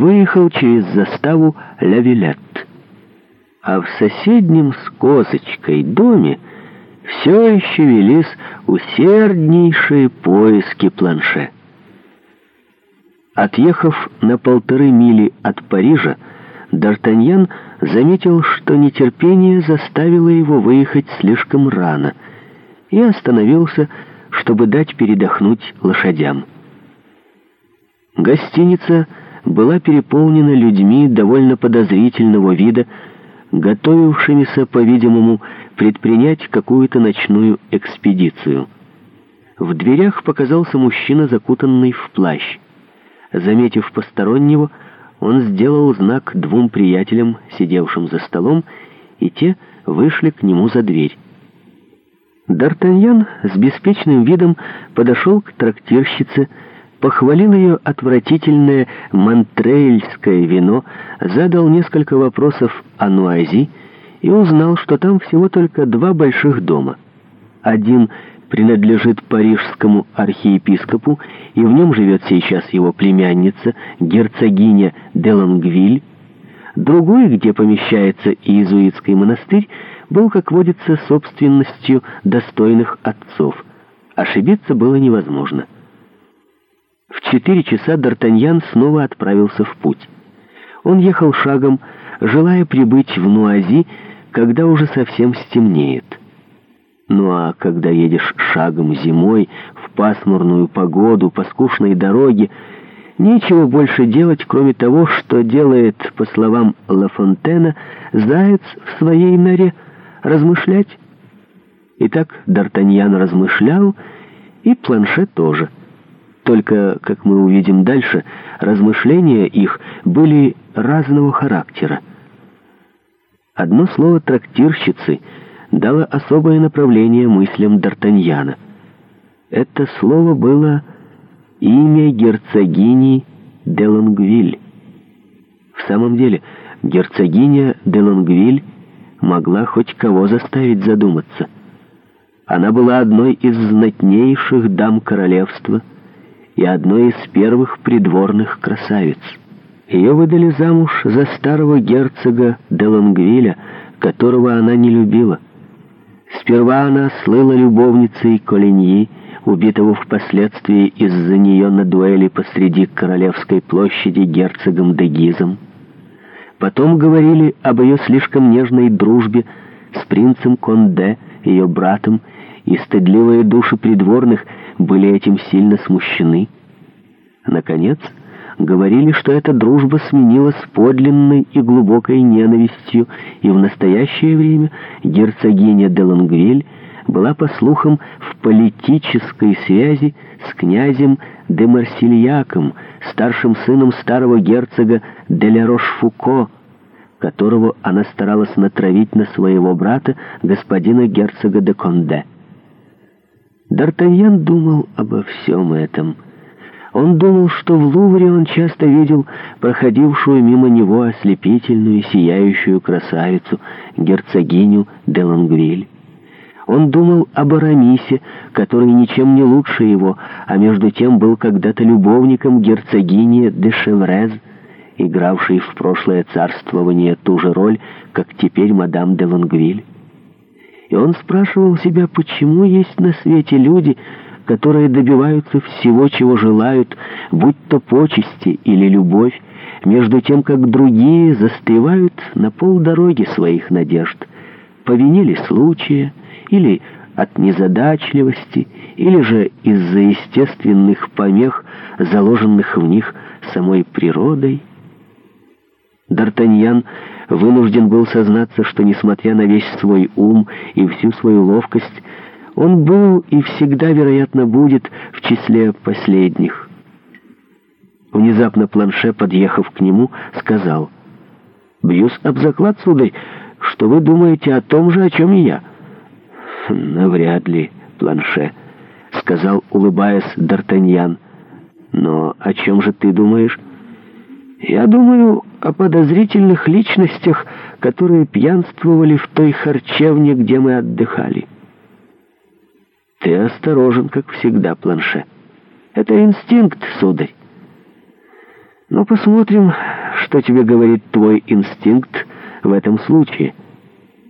выехал через заставу Лавилет. А в соседнем с козочкой доме все еще велись усерднейшие поиски планше. Отъехав на полторы мили от Парижа, Д'Артаньян заметил, что нетерпение заставило его выехать слишком рано, и остановился, чтобы дать передохнуть лошадям. Гостиница «Д'Артаньян» была переполнена людьми довольно подозрительного вида, готовившимися, по-видимому, предпринять какую-то ночную экспедицию. В дверях показался мужчина, закутанный в плащ. Заметив постороннего, он сделал знак двум приятелям, сидевшим за столом, и те вышли к нему за дверь. Д'Артаньян с беспечным видом подошел к трактирщице, похвалил ее отвратительное мантрельское вино, задал несколько вопросов о Нуази и узнал, что там всего только два больших дома. Один принадлежит парижскому архиепископу, и в нем живет сейчас его племянница, герцогиня де Лонгвиль. Другой, где помещается иезуитский монастырь, был, как водится, собственностью достойных отцов. Ошибиться было невозможно четыре часа Д'Артаньян снова отправился в путь. Он ехал шагом, желая прибыть в Нуази, когда уже совсем стемнеет. Ну а когда едешь шагом зимой, в пасмурную погоду, по скучной дороге, нечего больше делать, кроме того, что делает, по словам Ла Фонтена, заяц в своей норе, размышлять. Итак, Д'Артаньян размышлял, и планше тоже – только, как мы увидим дальше, размышления их были разного характера. Одно слово «трактирщицы» дало особое направление мыслям Д'Артаньяна. Это слово было «имя герцогини де Лонгвиль». В самом деле, герцогиня де Лонгвиль могла хоть кого заставить задуматься. Она была одной из знатнейших дам королевства – и одной из первых придворных красавиц. Ее выдали замуж за старого герцога Делангвиля, которого она не любила. Сперва она слыла любовницей Колиньи, убитого впоследствии из-за нее на дуэли посреди Королевской площади герцогом де Гизом. Потом говорили об ее слишком нежной дружбе с принцем Конде, ее братом и стыдливые души придворных были этим сильно смущены. Наконец, говорили, что эта дружба сменилась подлинной и глубокой ненавистью, и в настоящее время герцогиня де Лангвиль была, по слухам, в политической связи с князем де Марсильяком, старшим сыном старого герцога де Лерош-Фуко, которого она старалась натравить на своего брата, господина герцога де Конде. Д'Артаньян думал обо всем этом. Он думал, что в Лувре он часто видел проходившую мимо него ослепительную сияющую красавицу, герцогиню де Лангвиль. Он думал об Арамисе, который ничем не лучше его, а между тем был когда-то любовником герцогини де Шеврез, игравшей в прошлое царствование ту же роль, как теперь мадам де Лангвиль. И он спрашивал себя, почему есть на свете люди, которые добиваются всего, чего желают, будь то почести или любовь, между тем, как другие застревают на полдороги своих надежд, по вине ли случая, или от незадачливости, или же из-за естественных помех, заложенных в них самой природой. Д'Артаньян вынужден был сознаться, что, несмотря на весь свой ум и всю свою ловкость, он был и всегда, вероятно, будет в числе последних. Внезапно Планше, подъехав к нему, сказал, «Бьюсь об заклад, сударь, что вы думаете о том же, о чем и я». «Навряд ли, Планше», — сказал, улыбаясь, Д'Артаньян. «Но о чем же ты думаешь?» Я думаю о подозрительных личностях, которые пьянствовали в той харчевне, где мы отдыхали. Ты осторожен, как всегда, Планше. Это инстинкт, сударь. Но посмотрим, что тебе говорит твой инстинкт в этом случае.